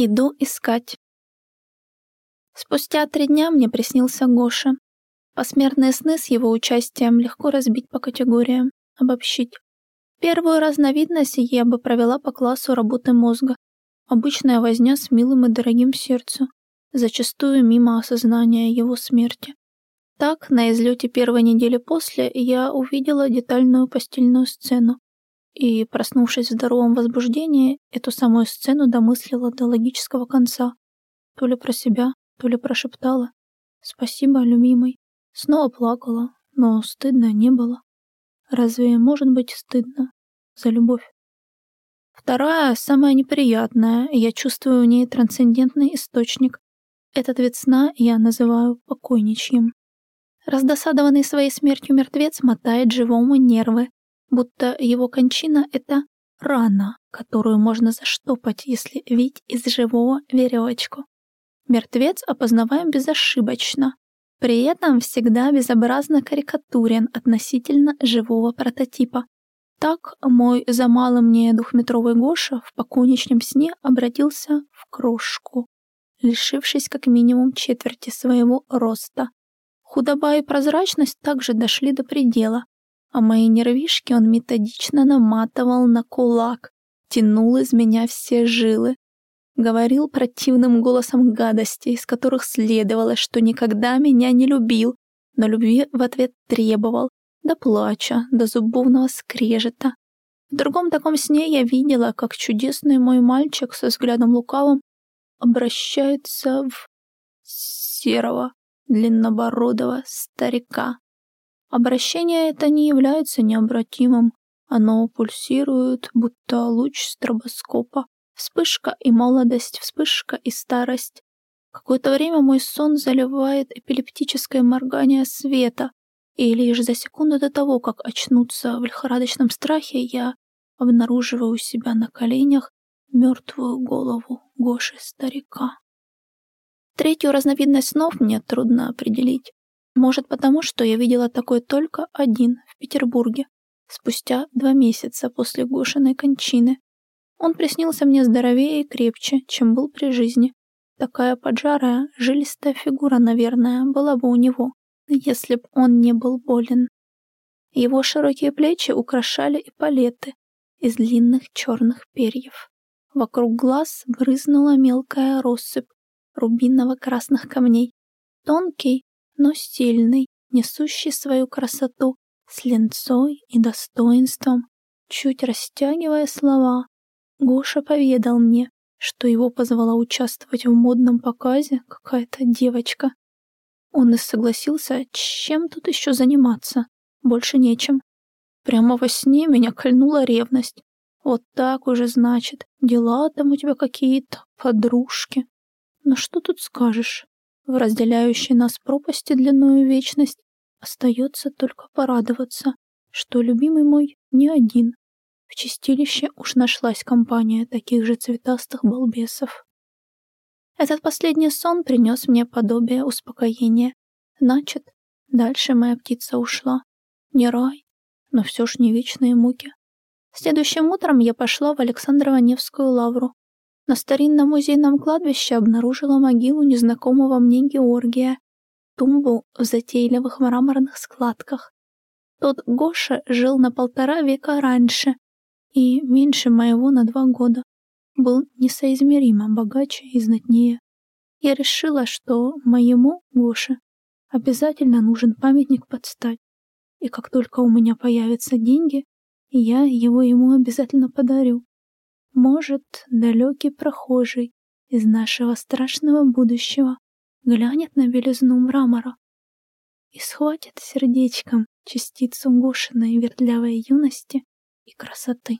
Иду искать. Спустя три дня мне приснился Гоша. Посмертные сны с его участием легко разбить по категориям, обобщить. Первую разновидность я бы провела по классу работы мозга. Обычная возня с милым и дорогим сердцу, зачастую мимо осознания его смерти. Так, на излете первой недели после, я увидела детальную постельную сцену, и, проснувшись в здоровом возбуждении, эту самую сцену домыслила до логического конца. То ли про себя, то ли прошептала «Спасибо, любимый». Снова плакала, но стыдно не было. Разве может быть стыдно за любовь? Вторая, самая неприятная, я чувствую в ней трансцендентный источник. Этот вид сна я называю покойничьим. Раздосадованный своей смертью мертвец мотает живому нервы, будто его кончина — это рана, которую можно заштопать, если вить из живого веревочку. Мертвец опознаваем безошибочно, при этом всегда безобразно карикатурен относительно живого прототипа. Так мой за малым мне двухметровый Гоша в покойничном сне обратился в крошку, лишившись как минимум четверти своего роста. Худоба и прозрачность также дошли до предела, а мои нервишки он методично наматывал на кулак, тянул из меня все жилы. Говорил противным голосом гадостей, из которых следовало, что никогда меня не любил, но любви в ответ требовал, до плача, до зубовного скрежета. В другом таком сне я видела, как чудесный мой мальчик со взглядом лукавым обращается в серого, длиннобородого старика. Обращение это не является необратимым, оно пульсирует, будто луч стробоскопа. Вспышка и молодость, вспышка и старость. Какое-то время мой сон заливает эпилептическое моргание света, и лишь за секунду до того, как очнуться в лихорадочном страхе, я обнаруживаю у себя на коленях мертвую голову Гоши-старика. Третью разновидность снов мне трудно определить. Может, потому что я видела такой только один в Петербурге, спустя два месяца после Гошиной кончины. Он приснился мне здоровее и крепче, чем был при жизни. Такая поджарая, жилистая фигура, наверное, была бы у него, если б он не был болен. Его широкие плечи украшали эполеты из длинных черных перьев. Вокруг глаз брызнула мелкая россыпь рубиново-красных камней. Тонкий, но сильный, несущий свою красоту с ленцой и достоинством. Чуть растягивая слова, Гоша поведал мне, что его позвала участвовать в модном показе какая-то девочка. Он и согласился, чем тут еще заниматься, больше нечем. Прямо во сне меня кольнула ревность. Вот так уже, значит, дела там у тебя какие-то, подружки. Но что тут скажешь? В разделяющей нас пропасти длинную вечность остается только порадоваться, что любимый мой не один. В чистилище уж нашлась компания таких же цветастых балбесов. Этот последний сон принес мне подобие успокоения. Значит, дальше моя птица ушла. Не рай, но все ж не вечные муки. Следующим утром я пошла в Александрово-Невскую лавру, на старинном музейном кладбище обнаружила могилу незнакомого мне Георгия, тумбу в затейливых мраморных складках. Тот Гоша жил на полтора века раньше и меньше моего на два года. Был несоизмеримо богаче и знатнее. Я решила, что моему Гоше обязательно нужен памятник под стать. И как только у меня появятся деньги, я его ему обязательно подарю. Может, далекий прохожий из нашего страшного будущего глянет на белизну мрамора и схватит сердечком частицу Гошиной вертлявой юности и красоты.